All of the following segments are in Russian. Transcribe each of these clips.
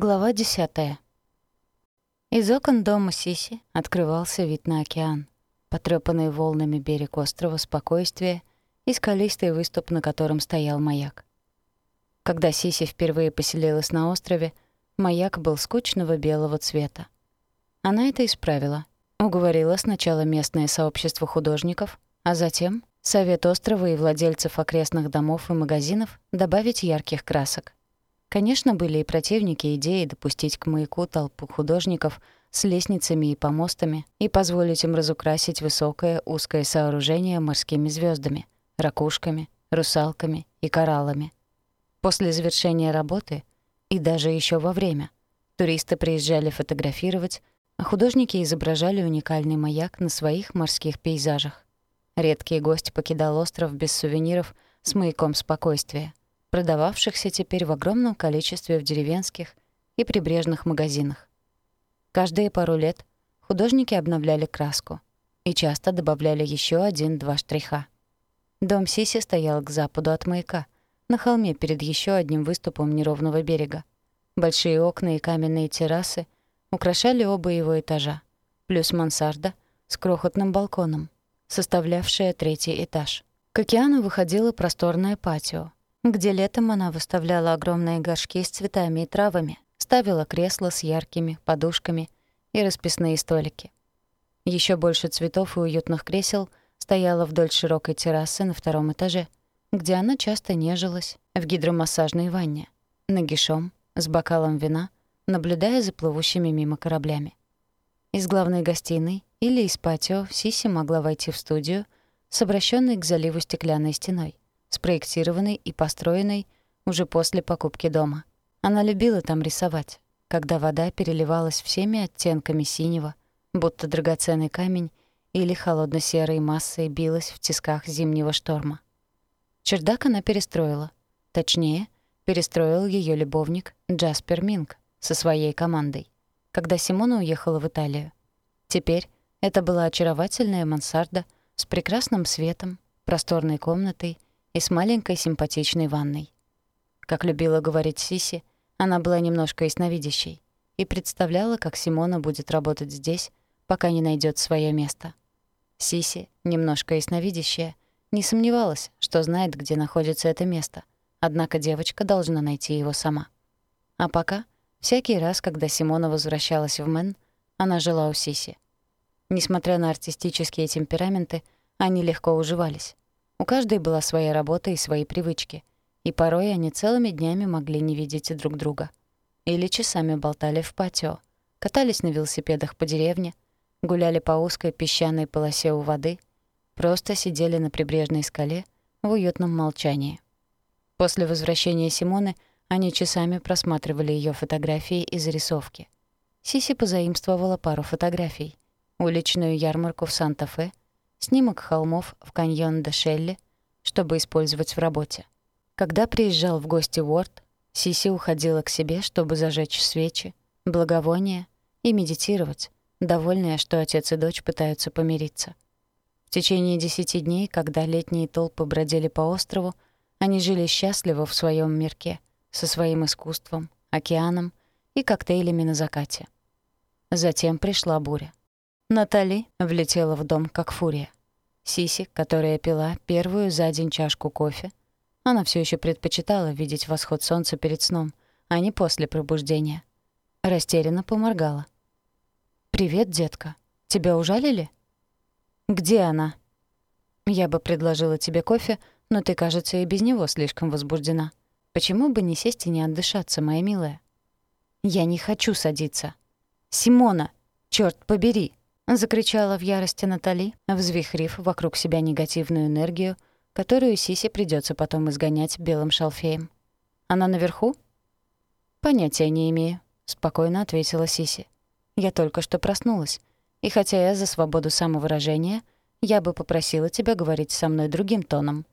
Глава десятая. Из окон дома Сиси открывался вид на океан, потрёпанный волнами берег острова спокойствия и скалистый выступ, на котором стоял маяк. Когда Сиси впервые поселилась на острове, маяк был скучного белого цвета. Она это исправила. Уговорила сначала местное сообщество художников, а затем Совет острова и владельцев окрестных домов и магазинов добавить ярких красок. Конечно, были и противники идеи допустить к маяку толпу художников с лестницами и помостами и позволить им разукрасить высокое узкое сооружение морскими звездами, ракушками, русалками и кораллами. После завершения работы и даже еще во время туристы приезжали фотографировать, а художники изображали уникальный маяк на своих морских пейзажах. Редкий гость покидал остров без сувениров с маяком спокойствия продававшихся теперь в огромном количестве в деревенских и прибрежных магазинах. Каждые пару лет художники обновляли краску и часто добавляли еще один-два штриха. Дом Сиси стоял к западу от маяка, на холме перед еще одним выступом неровного берега. Большие окна и каменные террасы украшали оба его этажа, плюс мансарда с крохотным балконом, составлявшая третий этаж. К океану выходило просторное патио, где летом она выставляла огромные горшки с цветами и травами, ставила кресла с яркими подушками и расписные столики. Еще больше цветов и уютных кресел стояло вдоль широкой террасы на втором этаже, где она часто нежилась в гидромассажной ванне, нагишом, с бокалом вина, наблюдая за плывущими мимо кораблями. Из главной гостиной или из патио Сиси могла войти в студию с обращенной к заливу стеклянной стеной спроектированной и построенной уже после покупки дома. Она любила там рисовать, когда вода переливалась всеми оттенками синего, будто драгоценный камень или холодно-серой массой билась в тисках зимнего шторма. Чердак она перестроила. Точнее, перестроил ее любовник Джаспер Минг со своей командой, когда Симона уехала в Италию. Теперь это была очаровательная мансарда с прекрасным светом, просторной комнатой и с маленькой симпатичной ванной. Как любила говорить Сиси, она была немножко ясновидящей и представляла, как Симона будет работать здесь, пока не найдет свое место. Сиси, немножко ясновидящая, не сомневалась, что знает, где находится это место, однако девочка должна найти его сама. А пока, всякий раз, когда Симона возвращалась в Мэн, она жила у Сиси. Несмотря на артистические темпераменты, они легко уживались. У каждой была своя работа и свои привычки, и порой они целыми днями могли не видеть друг друга. Или часами болтали в патио, катались на велосипедах по деревне, гуляли по узкой песчаной полосе у воды, просто сидели на прибрежной скале в уютном молчании. После возвращения Симоны они часами просматривали ее фотографии и зарисовки. Сиси позаимствовала пару фотографий. Уличную ярмарку в Санта-Фе — снимок холмов в каньон де Шелли, чтобы использовать в работе. Когда приезжал в гости Уорд, Сиси уходила к себе, чтобы зажечь свечи, благовония и медитировать, довольная, что отец и дочь пытаются помириться. В течение десяти дней, когда летние толпы бродили по острову, они жили счастливо в своем мирке, со своим искусством, океаном и коктейлями на закате. Затем пришла буря. Натали влетела в дом как фурия. Сиси, которая пила первую за день чашку кофе, она все еще предпочитала видеть восход солнца перед сном, а не после пробуждения. Растерянно поморгала. «Привет, детка. Тебя ужалили?» «Где она?» «Я бы предложила тебе кофе, но ты, кажется, и без него слишком возбуждена. Почему бы не сесть и не отдышаться, моя милая?» «Я не хочу садиться». «Симона, черт побери!» Закричала в ярости Натали, взвихрив вокруг себя негативную энергию, которую Сисе придется потом изгонять белым шалфеем. «Она наверху?» «Понятия не имею», — спокойно ответила Сиси. «Я только что проснулась, и хотя я за свободу самовыражения, я бы попросила тебя говорить со мной другим тоном».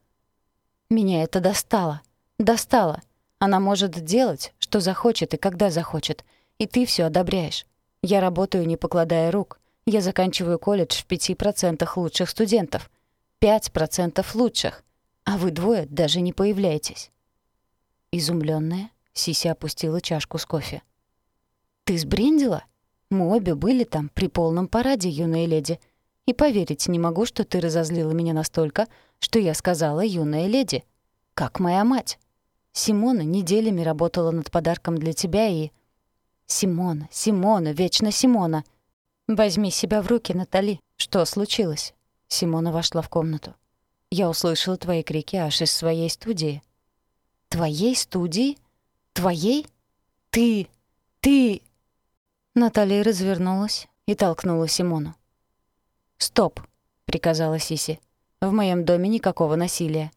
«Меня это достало! Достало! Она может делать, что захочет и когда захочет, и ты все одобряешь. Я работаю, не покладая рук, я заканчиваю колледж в 5% лучших студентов. 5% лучших. А вы двое даже не появляетесь. Изумлённая, Сися опустила чашку с кофе. «Ты сбрендила? Мы обе были там при полном параде, юная леди. И поверить не могу, что ты разозлила меня настолько, что я сказала «юная леди». Как моя мать. Симона неделями работала над подарком для тебя и... Симона, Симона, вечно Симона. Возьми себя в руки, Натали. Что случилось? Симона вошла в комнату. Я услышала твои крики аж из своей студии. Твоей студии? Твоей? Ты... ты... Наталья развернулась и толкнула Симону. «Стоп!» — приказала Сиси. «В моем доме никакого насилия.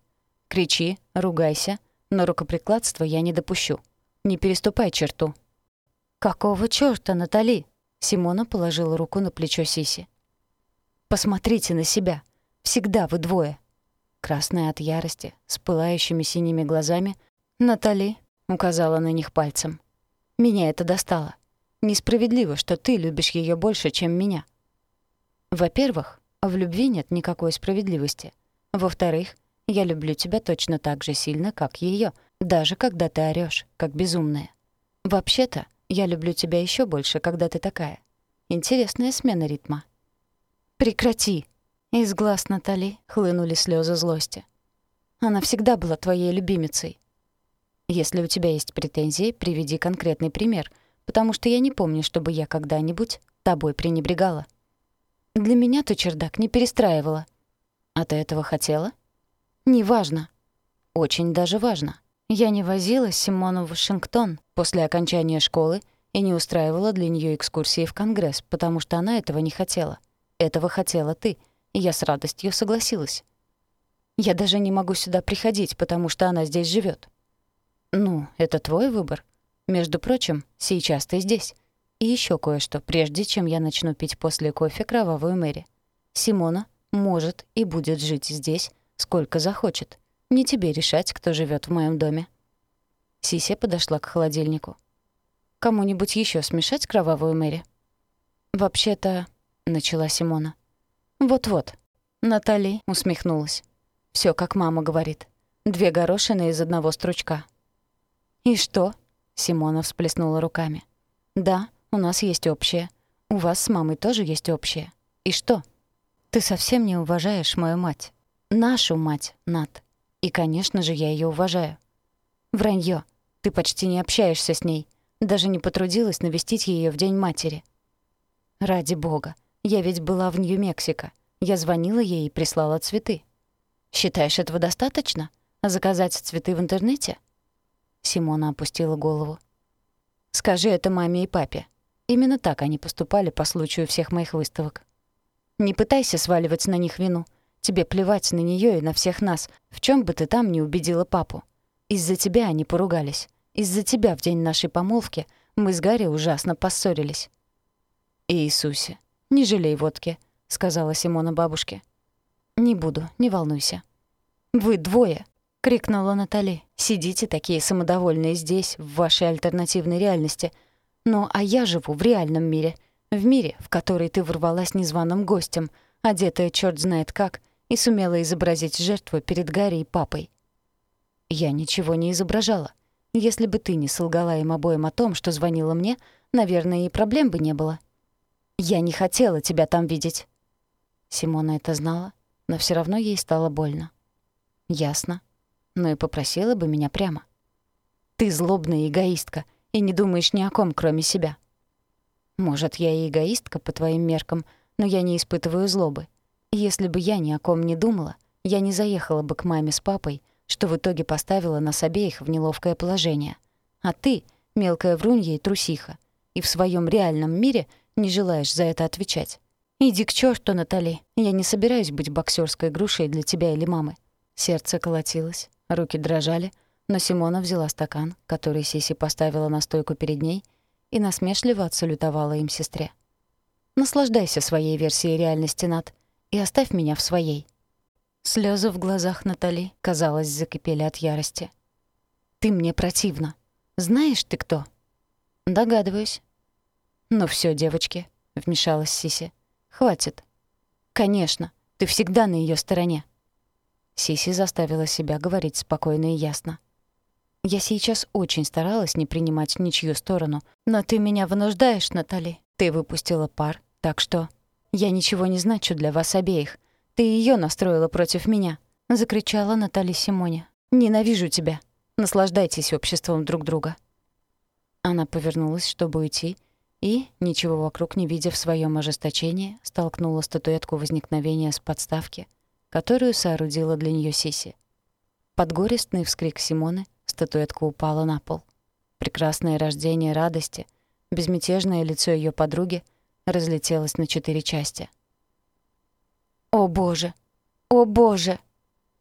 Кричи, ругайся, но рукоприкладства я не допущу. Не переступай черту». «Какого чёрта, Натали?» Симона положила руку на плечо Сиси. «Посмотрите на себя. Всегда вы двое». Красная от ярости, с пылающими синими глазами, Натали указала на них пальцем. «Меня это достало. Несправедливо, что ты любишь ее больше, чем меня. Во-первых, в любви нет никакой справедливости. Во-вторых, я люблю тебя точно так же сильно, как ее, даже когда ты орешь, как безумная. Вообще-то, я люблю тебя еще больше, когда ты такая. Интересная смена ритма. Прекрати. Из глаз Натали хлынули слезы злости. Она всегда была твоей любимицей. Если у тебя есть претензии, приведи конкретный пример — потому что я не помню, чтобы я когда-нибудь тобой пренебрегала. Для меня ты чердак не перестраивала. А ты этого хотела? Неважно. Очень даже важно. Я не возила Симону в Вашингтон после окончания школы и не устраивала для нее экскурсии в Конгресс, потому что она этого не хотела. Этого хотела ты, и я с радостью согласилась. Я даже не могу сюда приходить, потому что она здесь живет. Ну, это твой выбор. Между прочим, сейчас ты здесь. И еще кое-что, прежде чем я начну пить после кофе кровавую Мэри. Симона может и будет жить здесь, сколько захочет. Не тебе решать, кто живет в моем доме. Сися подошла к холодильнику. «Кому-нибудь еще смешать кровавую Мэри?» «Вообще-то...» — начала Симона. «Вот-вот». Натали усмехнулась. Все, как мама говорит. Две горошины из одного стручка». «И что?» Симона всплеснула руками. «Да, у нас есть общее. У вас с мамой тоже есть общее. И что? Ты совсем не уважаешь мою мать. Нашу мать, Нат. И, конечно же, я ее уважаю. Вранье. Ты почти не общаешься с ней. Даже не потрудилась навестить ее в День матери. Ради бога. Я ведь была в Нью-Мексико. Я звонила ей и прислала цветы. Считаешь, этого достаточно? Заказать цветы в интернете?» Симона опустила голову. «Скажи это маме и папе. Именно так они поступали по случаю всех моих выставок. Не пытайся сваливать на них вину. Тебе плевать на нее и на всех нас, в чем бы ты там не убедила папу. Из-за тебя они поругались. Из-за тебя в день нашей помолвки мы с Гарри ужасно поссорились». «Иисусе, не жалей водки», — сказала Симона бабушке. «Не буду, не волнуйся». «Вы двое — крикнула Натали. «Сидите такие самодовольные здесь, в вашей альтернативной реальности. Ну, а я живу в реальном мире. В мире, в который ты ворвалась незваным гостем, одетая черт знает как, и сумела изобразить жертву перед Гарри и папой». «Я ничего не изображала. Если бы ты не солгала им обоим о том, что звонила мне, наверное, и проблем бы не было. Я не хотела тебя там видеть». Симона это знала, но все равно ей стало больно. «Ясно но и попросила бы меня прямо. «Ты злобная эгоистка и не думаешь ни о ком, кроме себя». «Может, я и эгоистка по твоим меркам, но я не испытываю злобы. Если бы я ни о ком не думала, я не заехала бы к маме с папой, что в итоге поставила нас обеих в неловкое положение. А ты — мелкая врунья и трусиха, и в своем реальном мире не желаешь за это отвечать. Иди к черту, Натали, я не собираюсь быть боксерской грушей для тебя или мамы». Сердце колотилось, Руки дрожали, но Симона взяла стакан, который Сиси поставила на стойку перед ней, и насмешливо отсалютовала им сестре. «Наслаждайся своей версией реальности, Над, и оставь меня в своей». Слезы в глазах Натали, казалось, закипели от ярости. «Ты мне противна. Знаешь ты кто?» «Догадываюсь». «Ну все, девочки», — вмешалась Сиси. «Хватит». «Конечно, ты всегда на ее стороне». Сиси заставила себя говорить спокойно и ясно. Я сейчас очень старалась не принимать ничью сторону, но ты меня вынуждаешь, Натали. Ты выпустила пар, так что... Я ничего не значу для вас обеих. Ты ее настроила против меня», — закричала Натали Симоне. «Ненавижу тебя. Наслаждайтесь обществом друг друга». Она повернулась, чтобы уйти, и, ничего вокруг не видя в своем ожесточении, столкнула статуэтку возникновения с подставки, которую соорудила для нее Сиси. Под горестный вскрик Симоны статуэтка упала на пол. Прекрасное рождение радости, безмятежное лицо ее подруги разлетелось на четыре части. «О боже! О боже!»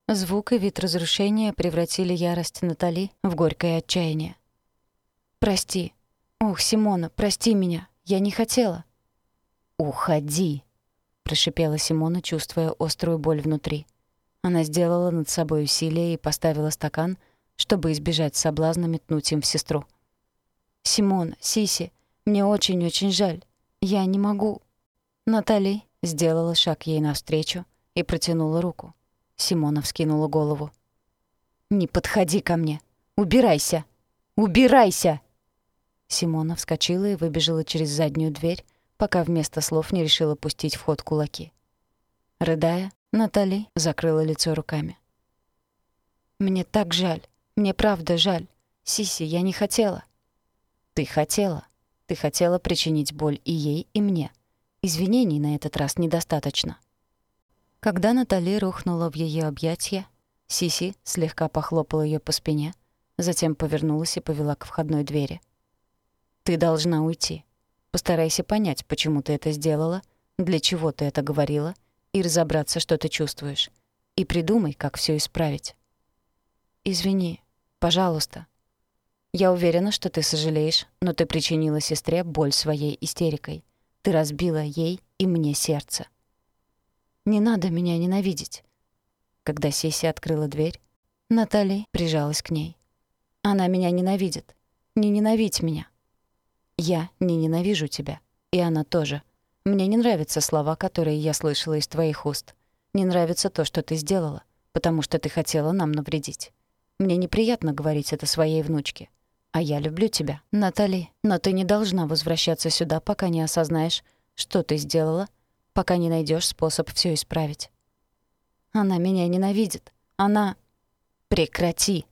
Звук и вид разрушения превратили ярость Натали в горькое отчаяние. «Прости. Ох, Симона, прости меня. Я не хотела». «Уходи!» — прошипела Симона, чувствуя острую боль внутри. Она сделала над собой усилие и поставила стакан, чтобы избежать соблазна метнуть им в сестру. «Симона, Сиси, мне очень-очень жаль. Я не могу». Натали сделала шаг ей навстречу и протянула руку. Симона вскинула голову. «Не подходи ко мне! Убирайся! Убирайся!» Симона вскочила и выбежала через заднюю дверь, пока вместо слов не решила пустить в ход кулаки. Рыдая, Натали закрыла лицо руками. «Мне так жаль. Мне правда жаль. Сиси, я не хотела». «Ты хотела. Ты хотела причинить боль и ей, и мне. Извинений на этот раз недостаточно». Когда Натали рухнула в ее объятья, Сиси слегка похлопала ее по спине, затем повернулась и повела к входной двери. «Ты должна уйти. Постарайся понять, почему ты это сделала, для чего ты это говорила, и разобраться, что ты чувствуешь. И придумай, как все исправить». «Извини, пожалуйста», я уверена, что ты сожалеешь, но ты причинила сестре боль своей истерикой. Ты разбила ей и мне сердце. Не надо меня ненавидеть. Когда Сеси открыла дверь, Натали прижалась к ней. Она меня ненавидит. Не ненавидь меня. Я не ненавижу тебя. И она тоже. Мне не нравятся слова, которые я слышала из твоих уст. Не нравится то, что ты сделала, потому что ты хотела нам навредить. Мне неприятно говорить это своей внучке. А я люблю тебя, Натали, но ты не должна возвращаться сюда, пока не осознаешь, что ты сделала, пока не найдешь способ все исправить. Она меня ненавидит. Она... Прекрати.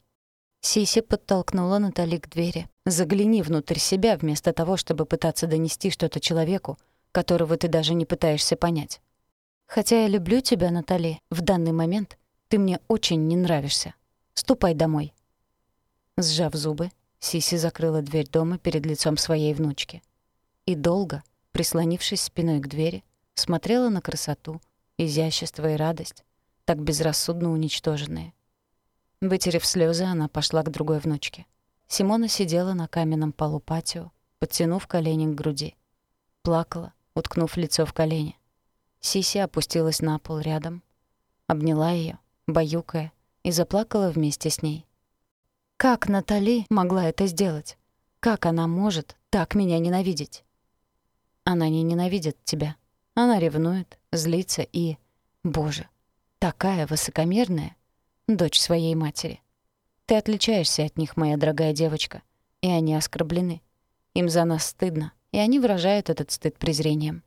Сиси подтолкнула Натали к двери. Загляни внутрь себя вместо того, чтобы пытаться донести что-то человеку, которого ты даже не пытаешься понять. Хотя я люблю тебя, Натали, в данный момент ты мне очень не нравишься. Ступай домой. Сжав зубы, Сиси закрыла дверь дома перед лицом своей внучки. И долго, прислонившись спиной к двери, смотрела на красоту, изящество и радость, так безрассудно уничтоженные. Вытерев слезы, она пошла к другой внучке. Симона сидела на каменном полу патио, подтянув колени к груди. Плакала, уткнув лицо в колени. Сиси опустилась на пол рядом, обняла ее, баюкая, и заплакала вместе с ней. Как Натали могла это сделать? Как она может так меня ненавидеть? Она не ненавидит тебя. Она ревнует, злится и... Боже, такая высокомерная, дочь своей матери. Ты отличаешься от них, моя дорогая девочка, и они оскорблены. Им за нас стыдно, и они выражают этот стыд презрением.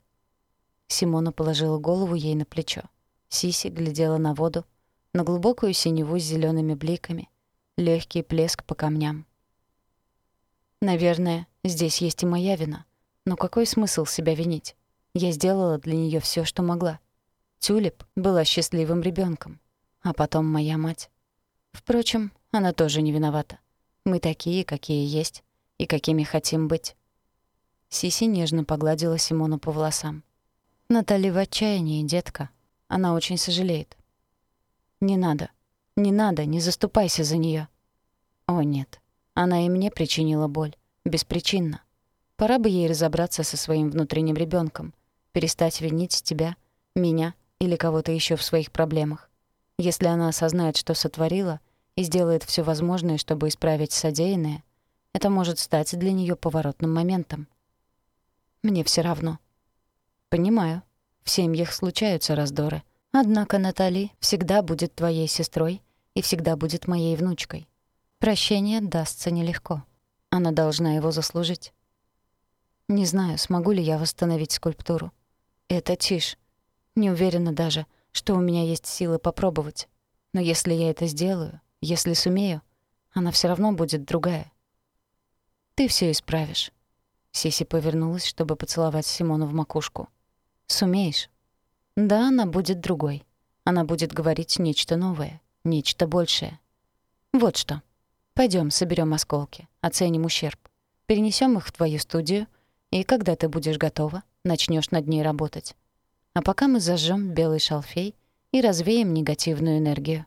Симона положила голову ей на плечо. Сиси глядела на воду, на глубокую синеву с зелеными бликами, легкий плеск по камням. Наверное, здесь есть и моя вина. Но какой смысл себя винить? Я сделала для нее все, что могла. Тюлип была счастливым ребенком, а потом моя мать. Впрочем, она тоже не виновата. Мы такие, какие есть, и какими хотим быть. Сиси нежно погладила Симону по волосам. Натали в отчаянии, детка. Она очень сожалеет. Не надо. Не надо, не заступайся за нее. О, нет. Она и мне причинила боль. Беспричинно. Пора бы ей разобраться со своим внутренним ребенком, перестать винить тебя, меня или кого-то еще в своих проблемах. Если она осознает, что сотворила, и сделает все возможное, чтобы исправить содеянное, это может стать для нее поворотным моментом. Мне все равно. Понимаю. В семьях случаются раздоры. Однако Натали всегда будет твоей сестрой и всегда будет моей внучкой. Прощение дастся нелегко. Она должна его заслужить. Не знаю, смогу ли я восстановить скульптуру. Это тишь. Не уверена даже, что у меня есть силы попробовать. Но если я это сделаю, если сумею, она все равно будет другая. Ты все исправишь. Сиси повернулась, чтобы поцеловать Симону в макушку. Сумеешь. Да, она будет другой. Она будет говорить нечто новое, нечто большее. Вот что. Пойдем, соберем осколки, оценим ущерб. Перенесем их в твою студию, и когда ты будешь готова, начнешь над ней работать. А пока мы зажжем белый шалфей и развеем негативную энергию.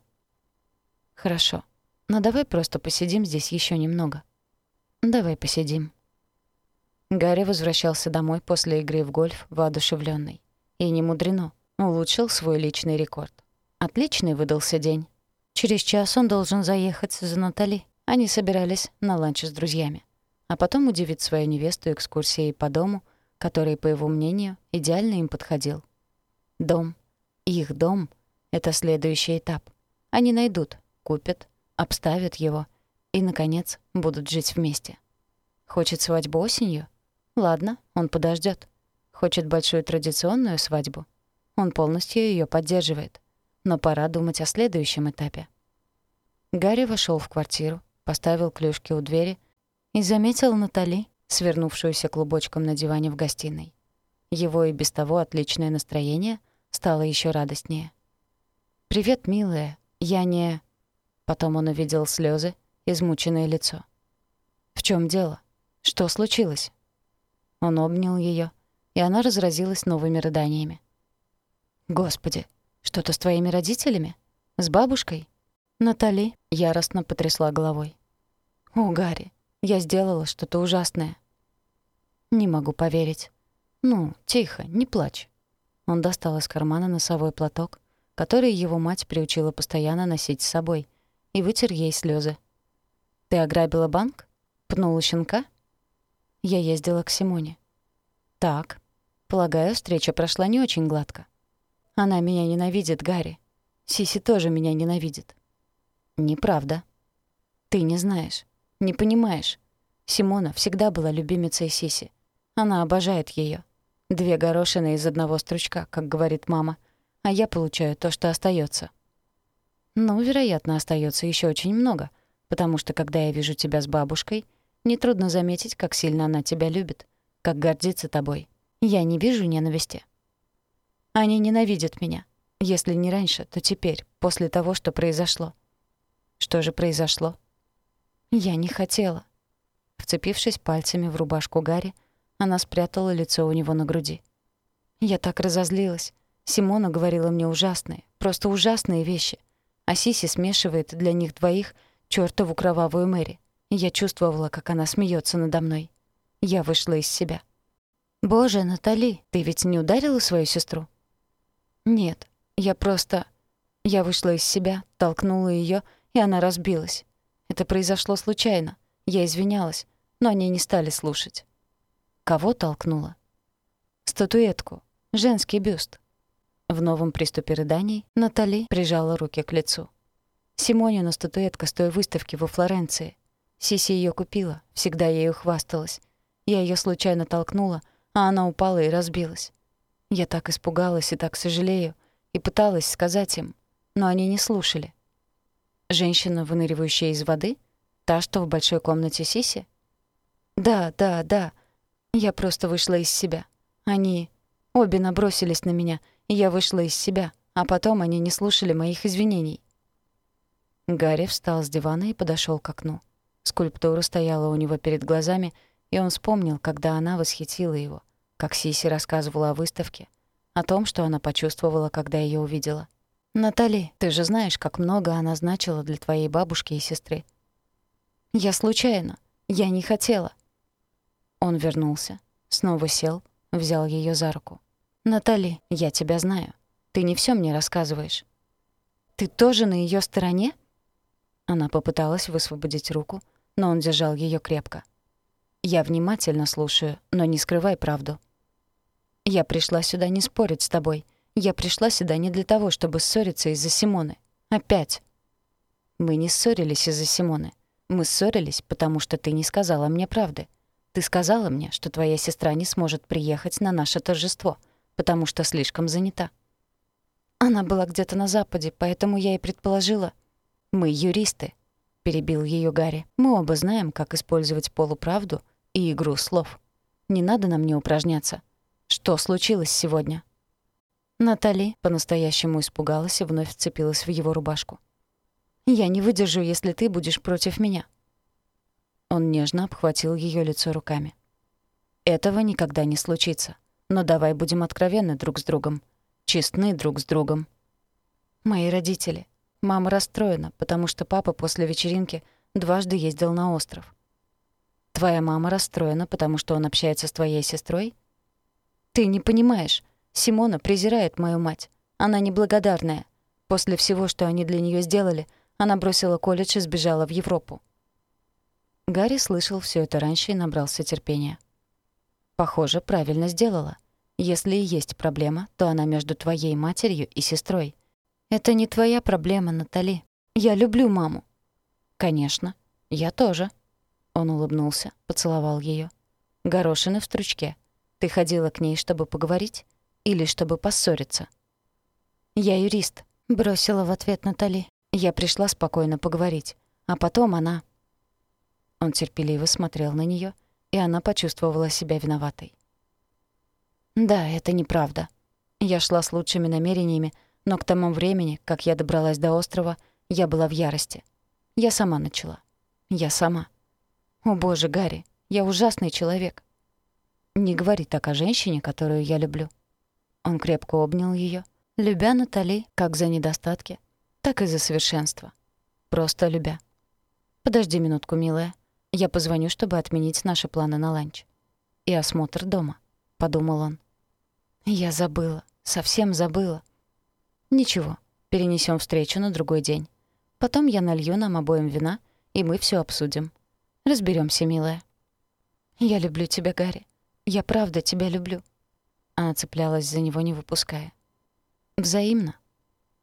Хорошо. Но давай просто посидим здесь еще немного. Давай посидим. Гарри возвращался домой после игры в гольф воодушевленный. И не мудрено. Улучшил свой личный рекорд. Отличный выдался день. Через час он должен заехать за Натали. Они собирались на ланч с друзьями. А потом удивить свою невесту экскурсией по дому, который, по его мнению, идеально им подходил. Дом. Их дом — это следующий этап. Они найдут, купят, обставят его и, наконец, будут жить вместе. Хочет свадьбу осенью? Ладно, он подождет. Хочет большую традиционную свадьбу? Он полностью ее поддерживает. Но пора думать о следующем этапе. Гарри вошел в квартиру, поставил клюшки у двери и заметил Натали, свернувшуюся клубочком на диване в гостиной. Его и без того отличное настроение стало еще радостнее. «Привет, милая. Я не...» Потом он увидел слезы, измученное лицо. «В чем дело? Что случилось?» Он обнял ее, и она разразилась новыми рыданиями. «Господи, что-то с твоими родителями? С бабушкой?» Натали яростно потрясла головой. «О, Гарри, я сделала что-то ужасное». «Не могу поверить». «Ну, тихо, не плачь». Он достал из кармана носовой платок, который его мать приучила постоянно носить с собой, и вытер ей слезы. «Ты ограбила банк? Пнула щенка?» Я ездила к Симоне. «Так. Полагаю, встреча прошла не очень гладко. Она меня ненавидит, Гарри. Сиси тоже меня ненавидит». «Неправда. Ты не знаешь, не понимаешь. Симона всегда была любимицей Сиси. Она обожает ее. Две горошины из одного стручка, как говорит мама, а я получаю то, что остается. Ну, вероятно, остается еще очень много, потому что когда я вижу тебя с бабушкой, нетрудно заметить, как сильно она тебя любит, как гордится тобой. Я не вижу ненависти. Они ненавидят меня. Если не раньше, то теперь, после того, что произошло. Что же произошло? Я не хотела. Вцепившись пальцами в рубашку Гарри, она спрятала лицо у него на груди. Я так разозлилась. Симона говорила мне ужасные, просто ужасные вещи — а Сиси смешивает для них двоих чёртову кровавую Мэри. Я чувствовала, как она смеется надо мной. Я вышла из себя. «Боже, Натали, ты ведь не ударила свою сестру?» «Нет, я просто...» Я вышла из себя, толкнула её, и она разбилась. Это произошло случайно. Я извинялась, но они не стали слушать. Кого толкнула? Статуэтку. Женский бюст. В новом приступе рыданий Натали прижала руки к лицу. Симонина статуэтка с той выставки во Флоренции. Сиси ее купила, всегда ею хвасталась. Я ее случайно толкнула, а она упала и разбилась. Я так испугалась и так сожалею, и пыталась сказать им, но они не слушали. Женщина, выныривающая из воды? Та, что в большой комнате Сиси? Да, да, да. Я просто вышла из себя. Они обе набросились на меня, я вышла из себя, а потом они не слушали моих извинений. Гарри встал с дивана и подошел к окну. Скульптура стояла у него перед глазами, и он вспомнил, когда она восхитила его, как Сиси рассказывала о выставке, о том, что она почувствовала, когда ее увидела. «Натали, ты же знаешь, как много она значила для твоей бабушки и сестры». «Я случайно. Я не хотела». Он вернулся, снова сел, взял ее за руку. «Натали, я тебя знаю. Ты не все мне рассказываешь». «Ты тоже на ее стороне?» Она попыталась высвободить руку, но он держал ее крепко. «Я внимательно слушаю, но не скрывай правду». «Я пришла сюда не спорить с тобой. Я пришла сюда не для того, чтобы ссориться из-за Симоны. Опять». «Мы не ссорились из-за Симоны. Мы ссорились, потому что ты не сказала мне правды. Ты сказала мне, что твоя сестра не сможет приехать на наше торжество, потому что слишком занята. Она была где-то на западе, поэтому я и предположила. Мы юристы, перебил ее Гарри. Мы оба знаем, как использовать полуправду и игру слов. Не надо нам не упражняться. Что случилось сегодня? Натали по-настоящему испугалась и вновь вцепилась в его рубашку. «Я не выдержу, если ты будешь против меня». Он нежно обхватил ее лицо руками. «Этого никогда не случится. Но давай будем откровенны друг с другом. Честны друг с другом». «Мои родители. Мама расстроена, потому что папа после вечеринки дважды ездил на остров. Твоя мама расстроена, потому что он общается с твоей сестрой? Ты не понимаешь. Симона презирает мою мать. Она неблагодарная. После всего, что они для нее сделали, она бросила колледж и сбежала в Европу. Гарри слышал все это раньше и набрался терпения. Похоже, правильно сделала. Если и есть проблема, то она между твоей матерью и сестрой. Это не твоя проблема, Натали. Я люблю маму. Конечно, я тоже. Он улыбнулся, поцеловал ее. Горошины в стручке. Ты ходила к ней, чтобы поговорить? Или чтобы поссориться?» «Я юрист», — бросила в ответ Натали. «Я пришла спокойно поговорить. А потом она...» Он терпеливо смотрел на нее, и она почувствовала себя виноватой. «Да, это неправда. Я шла с лучшими намерениями, но к тому времени, как я добралась до острова, я была в ярости. Я сама начала. Я сама. О боже, Гарри, я ужасный человек. Не говори так о женщине, которую я люблю. Он крепко обнял ее, любя Натали как за недостатки, так и за совершенство. Просто любя. «Подожди минутку, милая. Я позвоню, чтобы отменить наши планы на ланч. И осмотр дома», — подумал он. «Я забыла, совсем забыла». «Ничего, перенесем встречу на другой день. Потом я налью нам обоим вина, и мы все обсудим. Разберемся, милая». «Я люблю тебя, Гарри. Я правда тебя люблю». Она цеплялась за него, не выпуская. «Взаимно.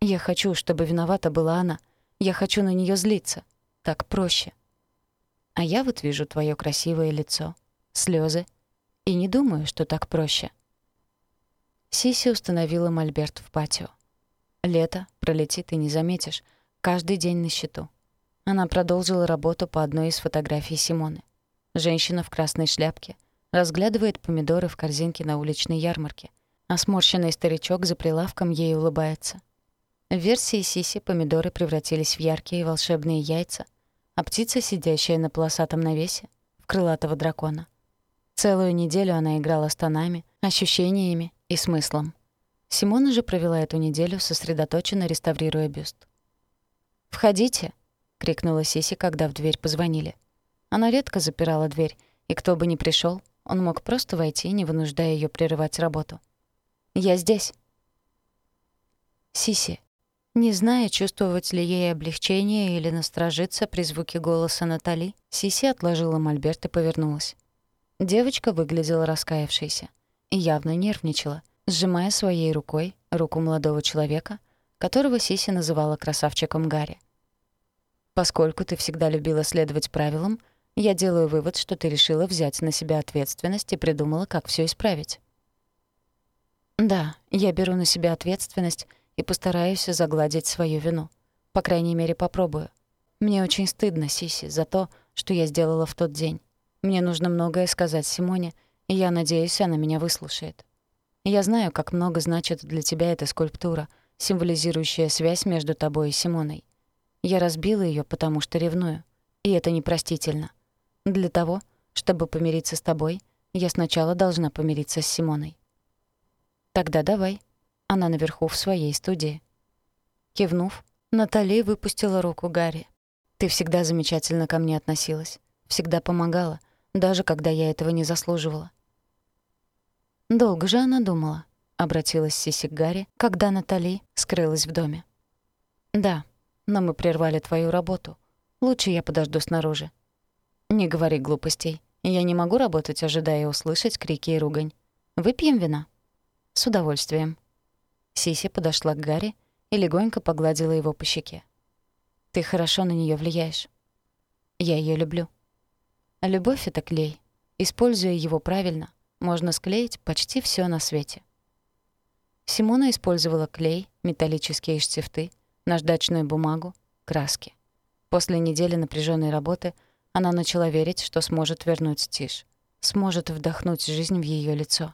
Я хочу, чтобы виновата была она. Я хочу на нее злиться. Так проще. А я вот вижу твое красивое лицо, слезы, и не думаю, что так проще». Сиси установила мольберт в патио. Лето пролетит и не заметишь. Каждый день на счету. Она продолжила работу по одной из фотографий Симоны. Женщина в красной шляпке — разглядывает помидоры в корзинке на уличной ярмарке, а сморщенный старичок за прилавком ей улыбается. В версии Сиси помидоры превратились в яркие волшебные яйца, а птица, сидящая на полосатом навесе, в крылатого дракона. Целую неделю она играла с тонами, ощущениями и смыслом. Симона же провела эту неделю, сосредоточенно реставрируя бюст. «Входите!» — крикнула Сиси, когда в дверь позвонили. Она редко запирала дверь, и кто бы ни пришел, он мог просто войти, не вынуждая ее прерывать работу. «Я здесь». Сиси. Не зная, чувствовать ли ей облегчение или насторожиться при звуке голоса Натали, Сиси отложила мольберт и повернулась. Девочка выглядела раскаявшейся и явно нервничала, сжимая своей рукой руку молодого человека, которого Сиси называла красавчиком Гарри. «Поскольку ты всегда любила следовать правилам, я делаю вывод, что ты решила взять на себя ответственность и придумала, как все исправить. Да, я беру на себя ответственность и постараюсь загладить свою вину. По крайней мере, попробую. Мне очень стыдно, Сиси, за то, что я сделала в тот день. Мне нужно многое сказать Симоне, и я надеюсь, она меня выслушает. Я знаю, как много значит для тебя эта скульптура, символизирующая связь между тобой и Симоной. Я разбила ее, потому что ревную, и это непростительно. Для того, чтобы помириться с тобой, я сначала должна помириться с Симоной. Тогда давай. Она наверху в своей студии. Кивнув, Натали выпустила руку Гарри. Ты всегда замечательно ко мне относилась, всегда помогала, даже когда я этого не заслуживала. Долго же она думала, обратилась Сиси к Гарри, когда Натали скрылась в доме. Да, но мы прервали твою работу. Лучше я подожду снаружи. «Не говори глупостей. Я не могу работать, ожидая услышать крики и ругань. Выпьем вина?» «С удовольствием». Сиси подошла к Гарри и легонько погладила его по щеке. «Ты хорошо на нее влияешь». Я ее люблю. Любовь — это клей. Используя его правильно, можно склеить почти все на свете. Симона использовала клей, металлические штифты, наждачную бумагу, краски. После недели напряженной работы она начала верить, что сможет вернуть тишь, сможет вдохнуть жизнь в ее лицо.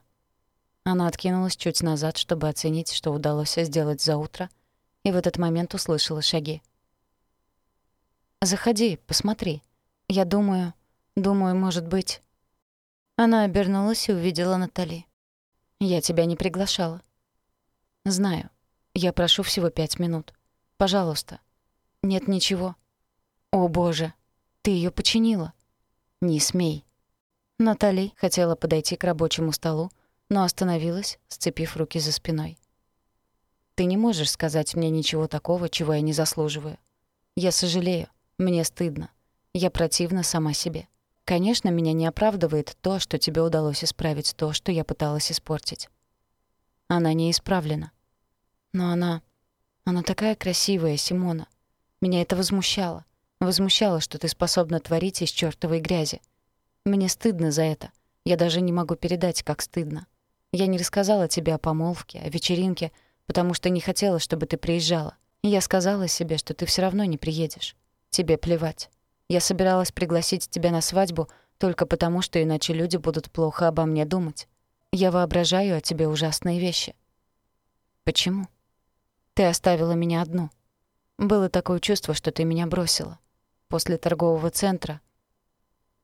Она откинулась чуть назад, чтобы оценить, что удалось сделать за утро, и в этот момент услышала шаги. «Заходи, посмотри. Я думаю, думаю, может быть...» Она обернулась и увидела Натали. «Я тебя не приглашала». «Знаю. Я прошу всего пять минут. Пожалуйста». «Нет ничего». «О, Боже! Ты ее починила». «Не смей». Натали хотела подойти к рабочему столу, но остановилась, сцепив руки за спиной. «Ты не можешь сказать мне ничего такого, чего я не заслуживаю. Я сожалею, мне стыдно, я противна сама себе. Конечно, меня не оправдывает то, что тебе удалось исправить то, что я пыталась испортить. Она не исправлена. Но она... Она такая красивая, Симона. Меня это возмущало. Возмущало, что ты способна творить из чёртовой грязи. Мне стыдно за это. Я даже не могу передать, как стыдно. Я не рассказала тебе о помолвке, о вечеринке, потому что не хотела, чтобы ты приезжала. я сказала себе, что ты все равно не приедешь. Тебе плевать. Я собиралась пригласить тебя на свадьбу только потому, что иначе люди будут плохо обо мне думать. Я воображаю о тебе ужасные вещи. Почему? Ты оставила меня одну. Было такое чувство, что ты меня бросила. После торгового центра.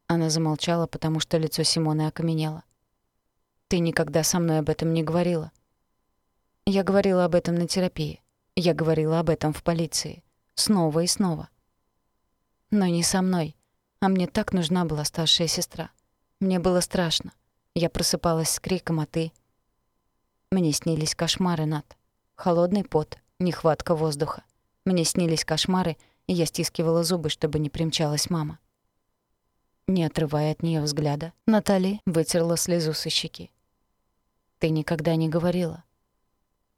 Она замолчала, потому что лицо Симоны окаменело. Ты никогда со мной об этом не говорила. Я говорила об этом на терапии. Я говорила об этом в полиции. Снова и снова. Но не со мной. А мне так нужна была старшая сестра. Мне было страшно. Я просыпалась с криком, а ты... Мне снились кошмары, Над. Холодный пот, нехватка воздуха. Мне снились кошмары, я стискивала зубы, чтобы не примчалась мама. Не отрывая от нее взгляда, Натали вытерла слезу со щеки. Ты никогда не говорила.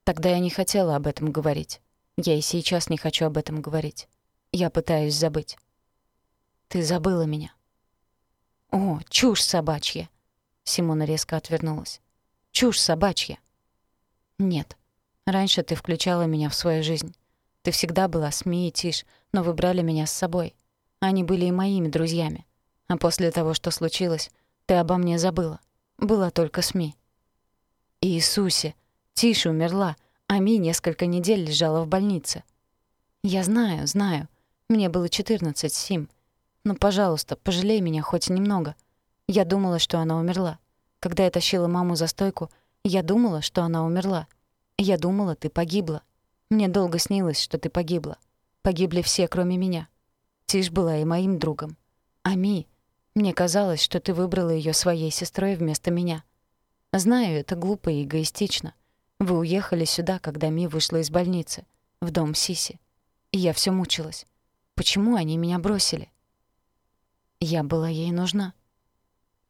Тогда я не хотела об этом говорить. Я и сейчас не хочу об этом говорить. Я пытаюсь забыть. Ты забыла меня. О, чушь собачья. Симона резко отвернулась. Чушь собачья. Нет. Раньше ты включала меня в свою жизнь. Ты всегда была с Ми и Тиш, но выбрали меня с собой. Они были и моими друзьями. А после того, что случилось, ты обо мне забыла. Была только СМИ. Иисусе! Тише умерла, а Ми несколько недель лежала в больнице. Я знаю, знаю. Мне было 14, Сим. Но, пожалуйста, пожалей меня хоть немного. Я думала, что она умерла. Когда я тащила маму за стойку, я думала, что она умерла. Я думала, ты погибла. Мне долго снилось, что ты погибла. Погибли все, кроме меня. Тиш была и моим другом. А Ми... Мне казалось, что ты выбрала ее своей сестрой вместо меня. Знаю, это глупо и эгоистично. Вы уехали сюда, когда Ми вышла из больницы, в дом Сиси. И я все мучилась. Почему они меня бросили? Я была ей нужна.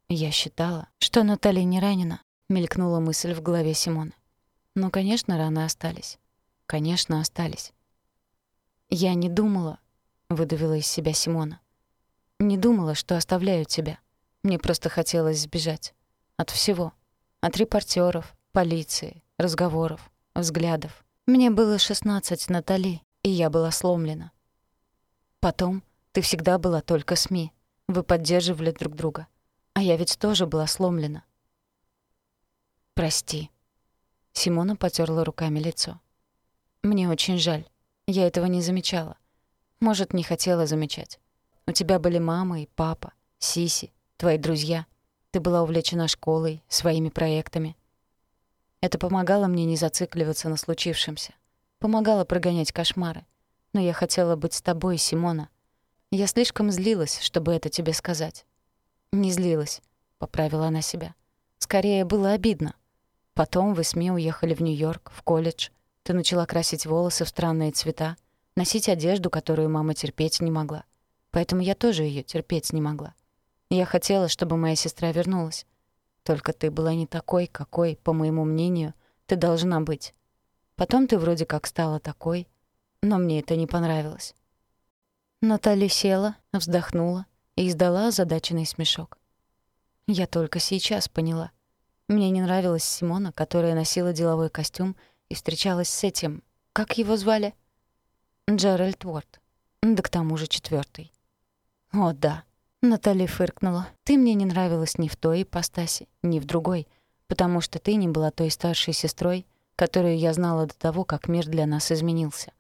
Я считала, что Наталья не ранена, мелькнула мысль в голове Симона. Но, конечно, раны остались. Конечно, остались. Я не думала, выдавила из себя Симона. Не думала, что оставляю тебя. Мне просто хотелось сбежать от всего. От репортеров, полиции, разговоров, взглядов. Мне было 16, Натали, и я была сломлена. Потом ты всегда была только СМИ. Вы поддерживали друг друга. А я ведь тоже была сломлена. Прости. Симона потерла руками лицо. Мне очень жаль. Я этого не замечала. Может, не хотела замечать. У тебя были мама и папа, Сиси, твои друзья. Ты была увлечена школой, своими проектами. Это помогало мне не зацикливаться на случившемся. Помогало прогонять кошмары. Но я хотела быть с тобой, Симона. Я слишком злилась, чтобы это тебе сказать. Не злилась, поправила она себя. Скорее было обидно. Потом вы с Ми уехали в Нью-Йорк, в колледж. Ты начала красить волосы в странные цвета, носить одежду, которую мама терпеть не могла. Поэтому я тоже ее терпеть не могла. Я хотела, чтобы моя сестра вернулась. Только ты была не такой, какой, по моему мнению, ты должна быть. Потом ты вроде как стала такой, но мне это не понравилось. Натали села, вздохнула и издала озадаченный смешок. Я только сейчас поняла. Мне не нравилась Симона, которая носила деловой костюм и встречалась с этим... Как его звали? Джеральд Уорд. Да к тому же четвертый. О, да. Натали фыркнула. Ты мне не нравилась ни в той ипостаси, ни в другой, потому что ты не была той старшей сестрой, которую я знала до того, как мир для нас изменился.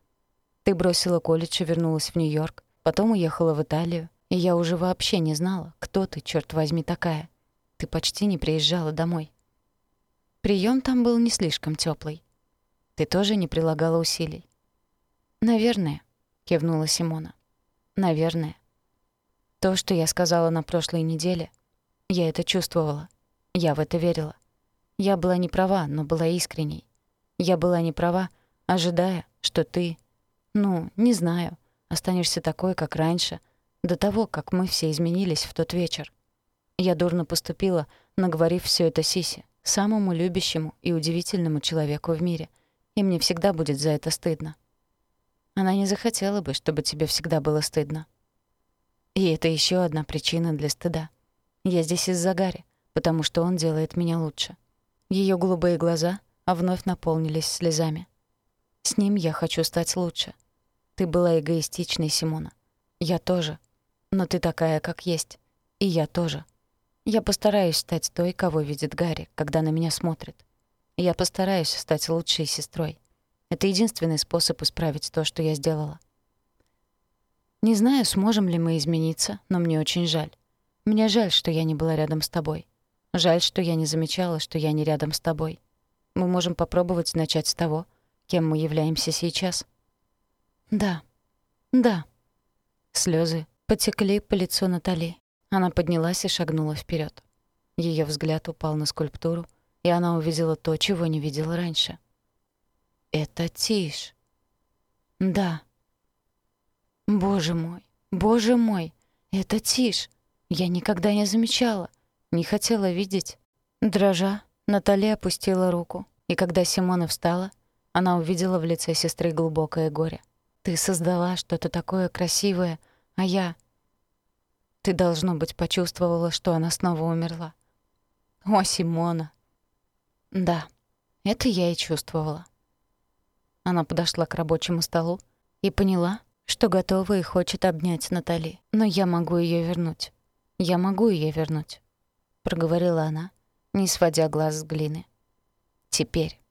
Ты бросила колледж и вернулась в Нью-Йорк, потом уехала в Италию, и я уже вообще не знала, кто ты, черт возьми, такая. Ты почти не приезжала домой. Прием там был не слишком теплый. Ты тоже не прилагала усилий. «Наверное», — кивнула Симона. «Наверное. То, что я сказала на прошлой неделе, я это чувствовала. Я в это верила. Я была не права, но была искренней. Я была не права, ожидая, что ты, ну, не знаю, останешься такой, как раньше, до того, как мы все изменились в тот вечер. Я дурно поступила, наговорив все это Сисе, самому любящему и удивительному человеку в мире, и мне всегда будет за это стыдно. Она не захотела бы, чтобы тебе всегда было стыдно. И это еще одна причина для стыда. Я здесь из-за Гарри, потому что он делает меня лучше. Ее голубые глаза вновь наполнились слезами. С ним я хочу стать лучше. Ты была эгоистичной, Симона. Я тоже. Но ты такая, как есть. И я тоже. Я постараюсь стать той, кого видит Гарри, когда на меня смотрит. Я постараюсь стать лучшей сестрой. Это единственный способ исправить то, что я сделала. Не знаю, сможем ли мы измениться, но мне очень жаль. Мне жаль, что я не была рядом с тобой. Жаль, что я не замечала, что я не рядом с тобой. Мы можем попробовать начать с того, кем мы являемся сейчас. Да. Да. Слезы потекли по лицу Натали. Она поднялась и шагнула вперед. Ее взгляд упал на скульптуру, и она увидела то, чего не видела раньше. Это Тиш. Да. Боже мой, боже мой, это тишь. Я никогда не замечала, не хотела видеть. Дрожа, Натали опустила руку, и когда Симона встала, она увидела в лице сестры глубокое горе. «Ты создала что-то такое красивое, а я...» «Ты, должно быть, почувствовала, что она снова умерла». «О, Симона!» «Да, это я и чувствовала». Она подошла к рабочему столу и поняла, что готова и хочет обнять Натали. Но я могу ее вернуть. Я могу ее вернуть, проговорила она, не сводя глаз с глины. Теперь.